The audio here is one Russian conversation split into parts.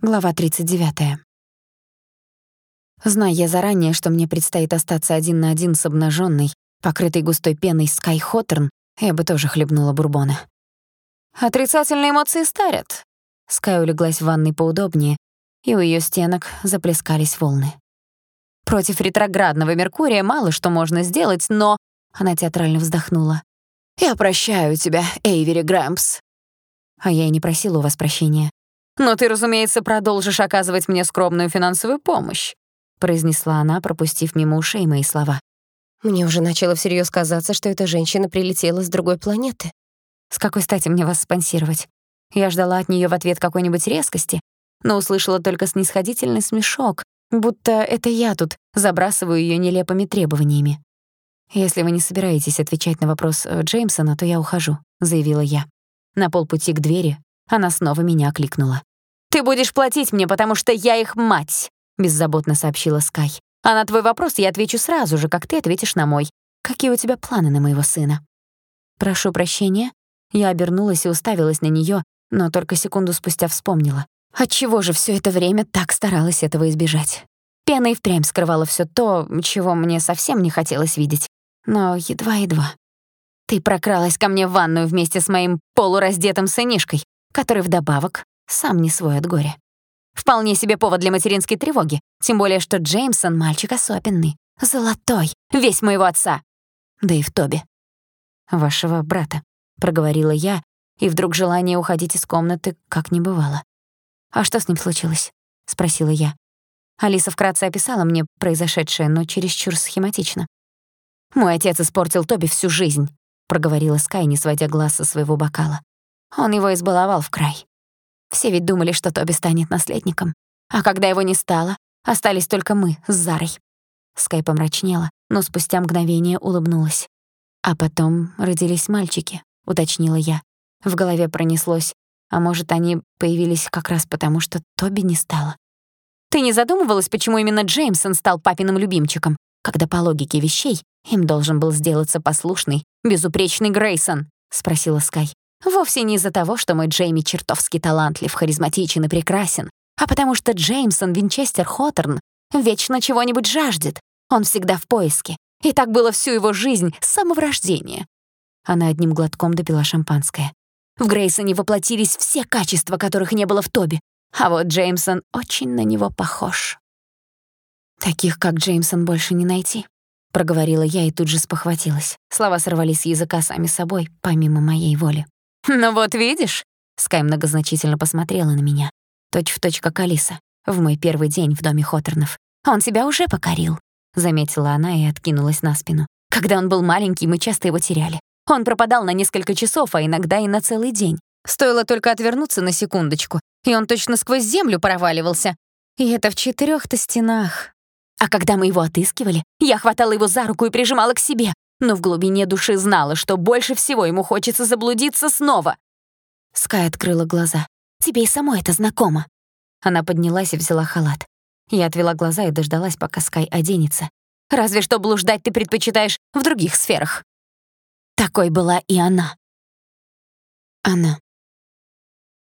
Глава 39. Зная заранее, что мне предстоит остаться один на один с обнажённой, покрытой густой пеной Скай Хоттерн, я бы тоже хлебнула бурбона. «Отрицательные эмоции старят». Скай улеглась в ванной поудобнее, и у её стенок заплескались волны. «Против ретроградного Меркурия мало что можно сделать, но...» Она театрально вздохнула. «Я прощаю тебя, Эйвери Грэмпс». А я и не просила у вас прощения. «Но ты, разумеется, продолжишь оказывать мне скромную финансовую помощь», произнесла она, пропустив мимо ушей мои слова. Мне уже начало всерьез казаться, что эта женщина прилетела с другой планеты. С какой стати мне вас спонсировать? Я ждала от неё в ответ какой-нибудь резкости, но услышала только снисходительный смешок, будто это я тут забрасываю её нелепыми требованиями. «Если вы не собираетесь отвечать на вопрос э, Джеймсона, то я ухожу», — заявила я. На полпути к двери она снова меня окликнула. «Ты будешь платить мне, потому что я их мать», — беззаботно сообщила Скай. «А на твой вопрос я отвечу сразу же, как ты ответишь на мой. Какие у тебя планы на моего сына?» «Прошу прощения». Я обернулась и уставилась на неё, но только секунду спустя вспомнила. Отчего же всё это время так старалась этого избежать? Пена и впрямь скрывала всё то, чего мне совсем не хотелось видеть. Но едва-едва. Ты прокралась ко мне в ванную вместе с моим полураздетым сынишкой, который вдобавок сам не свой от горя. Вполне себе повод для материнской тревоги, тем более что Джеймсон — мальчик особенный, золотой, весь моего отца. Да и в Тоби. «Вашего брата», — проговорила я, и вдруг желание уходить из комнаты как не бывало. «А что с ним случилось?» — спросила я. Алиса вкратце описала мне произошедшее, но чересчур схематично. «Мой отец испортил Тоби всю жизнь», — проговорила Скай, не сводя глаз со своего бокала. Он его избаловал в край. Все ведь думали, что Тоби станет наследником. А когда его не стало, остались только мы с Зарой. Скай помрачнела, но спустя мгновение улыбнулась. «А потом родились мальчики», — уточнила я. В голове пронеслось. А может, они появились как раз потому, что Тоби не стало. «Ты не задумывалась, почему именно Джеймсон стал папиным любимчиком, когда по логике вещей им должен был сделаться послушный, безупречный Грейсон?» — спросила Скай. Вовсе не из-за того, что мой Джейми чертовски талантлив, харизматичен и прекрасен, а потому что Джеймсон Винчестер Хоторн вечно чего-нибудь жаждет. Он всегда в поиске. И так было всю его жизнь с самого рождения. Она одним глотком допила шампанское. В Грейсоне воплотились все качества, которых не было в Тоби. А вот Джеймсон очень на него похож. «Таких, как Джеймсон, больше не найти», — проговорила я и тут же спохватилась. Слова сорвались с языка сами собой, помимо моей воли. «Ну вот видишь?» Скай многозначительно посмотрела на меня. Точь в точь, как Алиса, в мой первый день в доме Хоторнов. «Он себя уже покорил», — заметила она и откинулась на спину. «Когда он был маленький, мы часто его теряли. Он пропадал на несколько часов, а иногда и на целый день. Стоило только отвернуться на секундочку, и он точно сквозь землю проваливался. И это в четырёх-то стенах. А когда мы его отыскивали, я хватала его за руку и прижимала к себе, но в глубине души знала, что больше всего ему хочется заблудиться снова. Скай открыла глаза. «Тебе и самой это знакомо». Она поднялась и взяла халат. Я отвела глаза и дождалась, пока Скай оденется. «Разве что блуждать ты предпочитаешь в других сферах». Такой была и она. Она.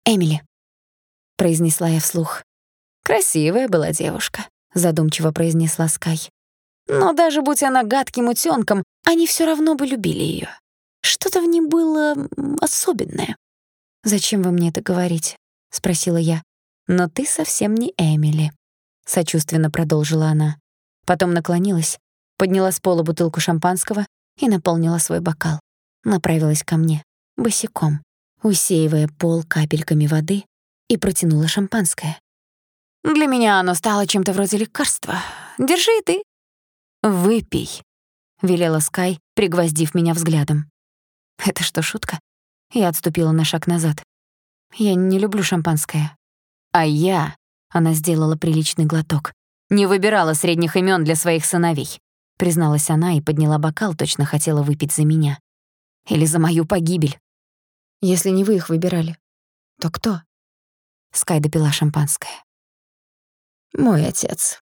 «Эмили», — произнесла я вслух. «Красивая была девушка», — задумчиво произнесла Скай. Но даже будь она гадким утёнком, они всё равно бы любили её. Что-то в ней было особенное. «Зачем вы мне это говорите?» — спросила я. «Но ты совсем не Эмили», — сочувственно продолжила она. Потом наклонилась, подняла с пола бутылку шампанского и наполнила свой бокал. Направилась ко мне, босиком, усеивая пол капельками воды, и протянула шампанское. «Для меня оно стало чем-то вроде лекарства. Держи ты». «Выпей», — велела Скай, пригвоздив меня взглядом. «Это что, шутка?» Я отступила на шаг назад. «Я не люблю шампанское». «А я...» — она сделала приличный глоток. «Не выбирала средних имен для своих сыновей», — призналась она и подняла бокал, точно хотела выпить за меня. «Или за мою погибель». «Если не вы их выбирали, то кто?» Скай допила шампанское. «Мой отец»,